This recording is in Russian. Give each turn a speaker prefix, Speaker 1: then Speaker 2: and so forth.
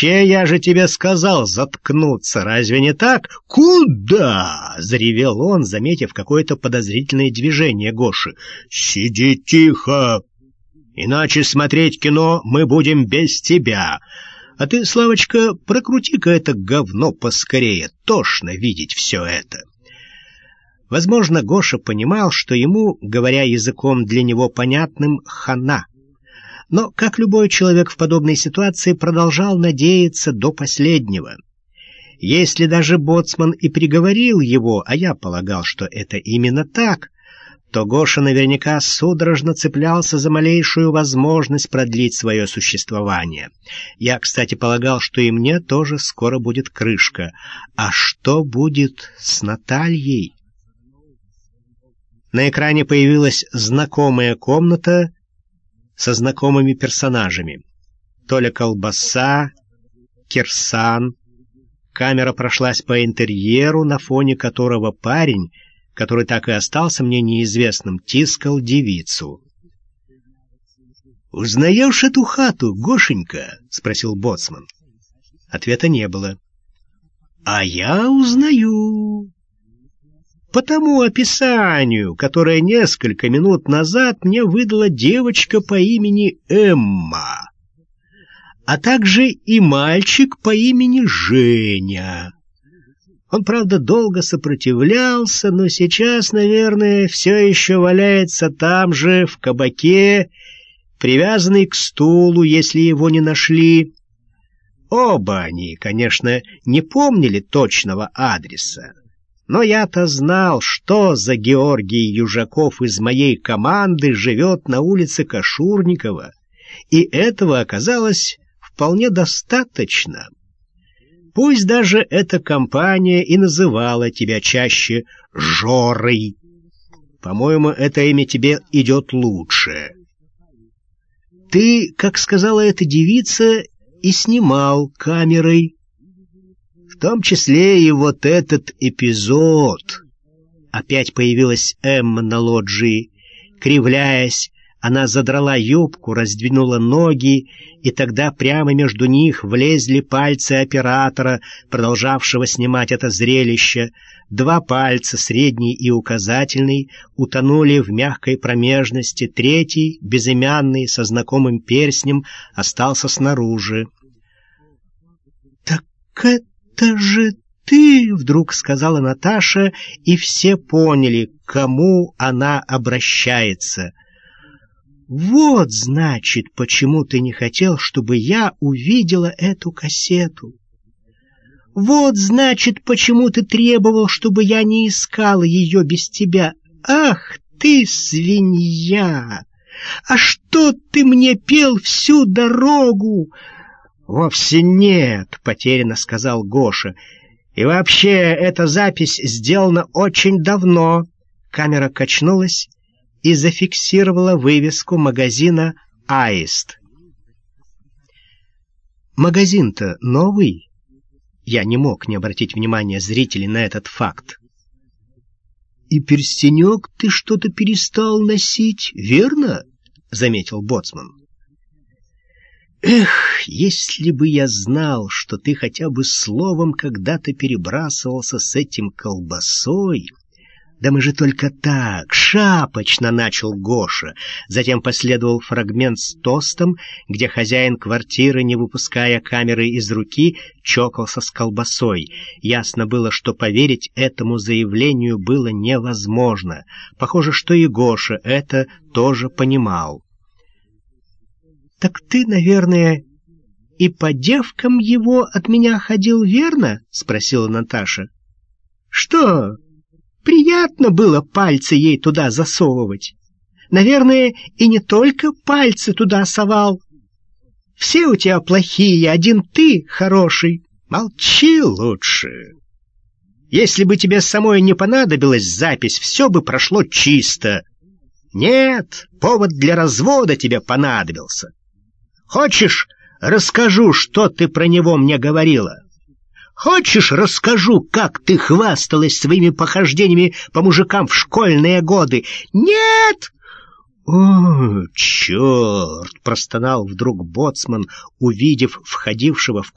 Speaker 1: вообще, я же тебе сказал заткнуться, разве не так? Куда? заревел он, заметив какое-то подозрительное движение Гоши. Сиди тихо, иначе смотреть кино мы будем без тебя. А ты, Славочка, прокрути-ка это говно поскорее, тошно видеть все это. Возможно, Гоша понимал, что ему, говоря языком для него понятным, хана — но, как любой человек в подобной ситуации, продолжал надеяться до последнего. Если даже Боцман и приговорил его, а я полагал, что это именно так, то Гоша наверняка судорожно цеплялся за малейшую возможность продлить свое существование. Я, кстати, полагал, что и мне тоже скоро будет крышка. А что будет с Натальей? На экране появилась знакомая комната со знакомыми персонажами. Толя Колбаса, Кирсан. Камера прошлась по интерьеру, на фоне которого парень, который так и остался мне неизвестным, тискал девицу. «Узнаешь эту хату, Гошенька?» — спросил Боцман. Ответа не было. «А я узнаю по тому описанию, которое несколько минут назад мне выдала девочка по имени Эмма, а также и мальчик по имени Женя. Он, правда, долго сопротивлялся, но сейчас, наверное, все еще валяется там же, в кабаке, привязанный к стулу, если его не нашли. Оба они, конечно, не помнили точного адреса. Но я-то знал, что за Георгий Южаков из моей команды живет на улице Кашурникова, и этого оказалось вполне достаточно. Пусть даже эта компания и называла тебя чаще Жорой. По-моему, это имя тебе идет лучше. Ты, как сказала эта девица, и снимал камерой том числе и вот этот эпизод. Опять появилась Эмма на лоджии. Кривляясь, она задрала юбку, раздвинула ноги, и тогда прямо между них влезли пальцы оператора, продолжавшего снимать это зрелище. Два пальца, средний и указательный, утонули в мягкой промежности, третий, безымянный, со знакомым перстнем, остался снаружи. «Так это...» это же ты!» — вдруг сказала Наташа, и все поняли, к кому она обращается. «Вот, значит, почему ты не хотел, чтобы я увидела эту кассету. Вот, значит, почему ты требовал, чтобы я не искала ее без тебя. Ах ты, свинья! А что ты мне пел всю дорогу?» «Вовсе нет», — потерянно сказал Гоша. «И вообще, эта запись сделана очень давно». Камера качнулась и зафиксировала вывеску магазина «Аист». «Магазин-то новый?» Я не мог не обратить внимания зрителей на этот факт. «И перстенек ты что-то перестал носить, верно?» — заметил Боцман. Эх, если бы я знал, что ты хотя бы словом когда-то перебрасывался с этим колбасой... Да мы же только так, шапочно начал Гоша. Затем последовал фрагмент с тостом, где хозяин квартиры, не выпуская камеры из руки, чокался с колбасой. Ясно было, что поверить этому заявлению было невозможно. Похоже, что и Гоша это тоже понимал. «Так ты, наверное, и по девкам его от меня ходил, верно?» — спросила Наташа. «Что, приятно было пальцы ей туда засовывать? Наверное, и не только пальцы туда совал. Все у тебя плохие, один ты хороший. Молчи лучше. Если бы тебе самой не понадобилась запись, все бы прошло чисто. Нет, повод для развода тебе понадобился». Хочешь, расскажу, что ты про него мне говорила? Хочешь, расскажу, как ты хвасталась своими похождениями по мужикам в школьные годы? Нет! «О, черт!» — простонал вдруг боцман, увидев входившего в